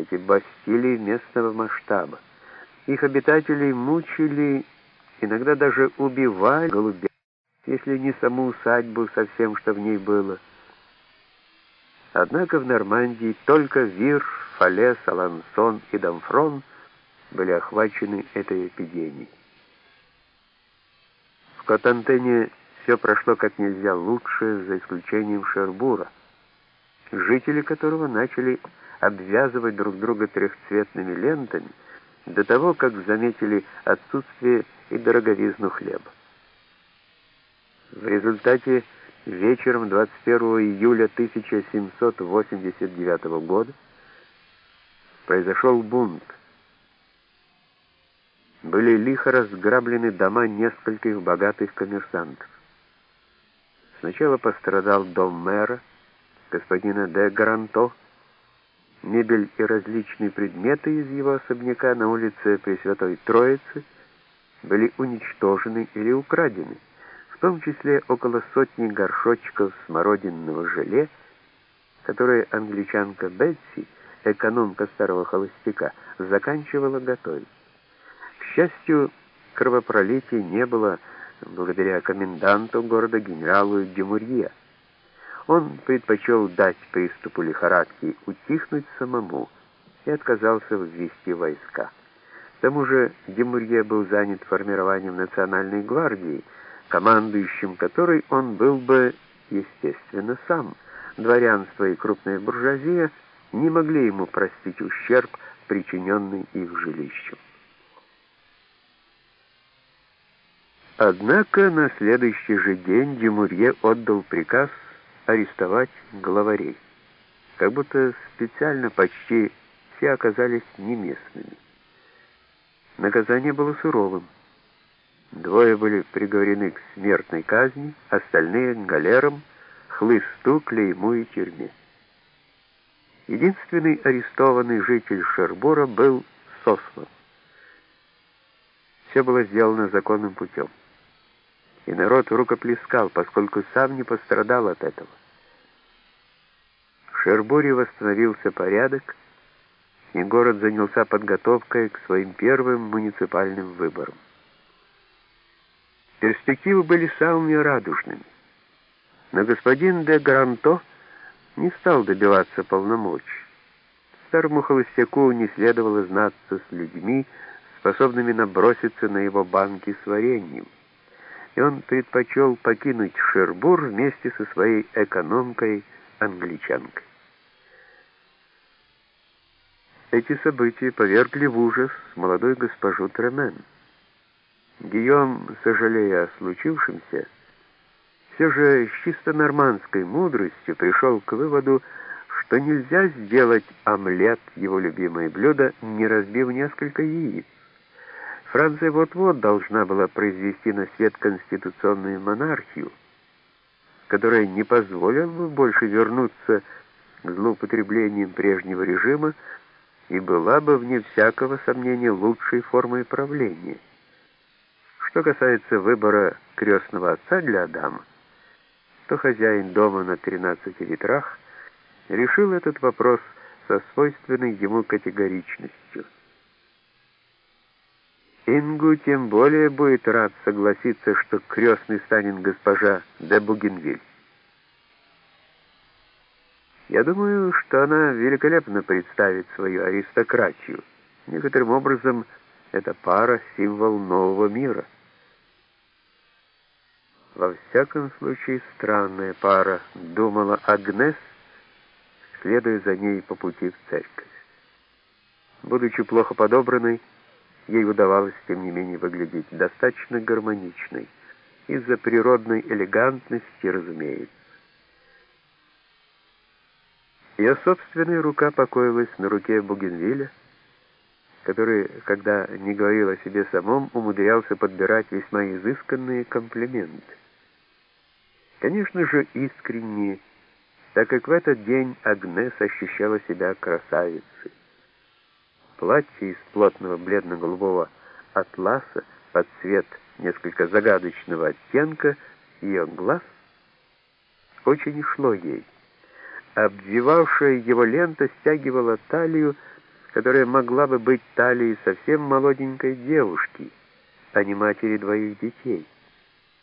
эти бастилии местного масштаба. Их обитателей мучили, иногда даже убивали голубя, если не саму усадьбу со всем, что в ней было. Однако в Нормандии только Вир, Фале, Салансон и Дамфрон были охвачены этой эпидемией. В Котантене все прошло как нельзя лучше, за исключением Шербура, жители которого начали обвязывать друг друга трехцветными лентами до того, как заметили отсутствие и дороговизну хлеба. В результате вечером 21 июля 1789 года произошел бунт. Были лихо разграблены дома нескольких богатых коммерсантов. Сначала пострадал дом мэра, господина де Гранто, мебель и различные предметы из его особняка на улице Пресвятой Троицы были уничтожены или украдены, в том числе около сотни горшочков смородинного желе, которые англичанка Бетси, экономка старого холостяка, заканчивала готовить. К счастью, кровопролития не было благодаря коменданту города генералу Демурье. Он предпочел дать приступу лихорадки утихнуть самому и отказался ввести войска. К тому же Демурье был занят формированием национальной гвардии, командующим которой он был бы, естественно, сам. Дворянство и крупная буржуазия не могли ему простить ущерб, причиненный их жилищу. Однако на следующий же день Демурье отдал приказ арестовать главарей. Как будто специально почти все оказались неместными. Наказание было суровым. Двое были приговорены к смертной казни, остальные — галерам, хлысту, клейму и тюрьме. Единственный арестованный житель Шербура был сослан. Все было сделано законным путем. И народ рукоплескал, поскольку сам не пострадал от этого. В Шербуре восстановился порядок, и город занялся подготовкой к своим первым муниципальным выборам. Перспективы были самыми радужными. Но господин де Гранто не стал добиваться полномочий. Старому холостяку не следовало знаться с людьми, способными наброситься на его банки с вареньем, и он предпочел покинуть Шербур вместе со своей экономкой-англичанкой. Эти события повергли в ужас молодой госпожу Тремен. Гийом, сожалея о случившемся, все же с чисто нормандской мудростью пришел к выводу, что нельзя сделать омлет, его любимое блюдо, не разбив несколько яиц. Франция вот-вот должна была произвести на свет конституционную монархию, которая не позволила бы больше вернуться к злоупотреблениям прежнего режима, и была бы, вне всякого сомнения, лучшей формой правления. Что касается выбора крестного отца для Адама, то хозяин дома на 13 ветрах решил этот вопрос со свойственной ему категоричностью. Ингу тем более будет рад согласиться, что крестный станет госпожа де Бугенвиль. Я думаю, что она великолепно представит свою аристократию. Некоторым образом эта пара — символ нового мира. Во всяком случае, странная пара, думала Агнес, следуя за ней по пути в церковь. Будучи плохо подобранной, ей удавалось, тем не менее, выглядеть достаточно гармоничной, из-за природной элегантности, разумеется. Ее собственная рука покоилась на руке Бугенвилля, который, когда не говорил о себе самом, умудрялся подбирать весьма изысканные комплименты. Конечно же, искренние, так как в этот день Агнес ощущала себя красавицей. Платье из плотного бледно-голубого атласа под цвет несколько загадочного оттенка ее глаз очень шло ей. Обвивавшая его лента стягивала талию, которая могла бы быть талией совсем молоденькой девушки, а не матери двоих детей.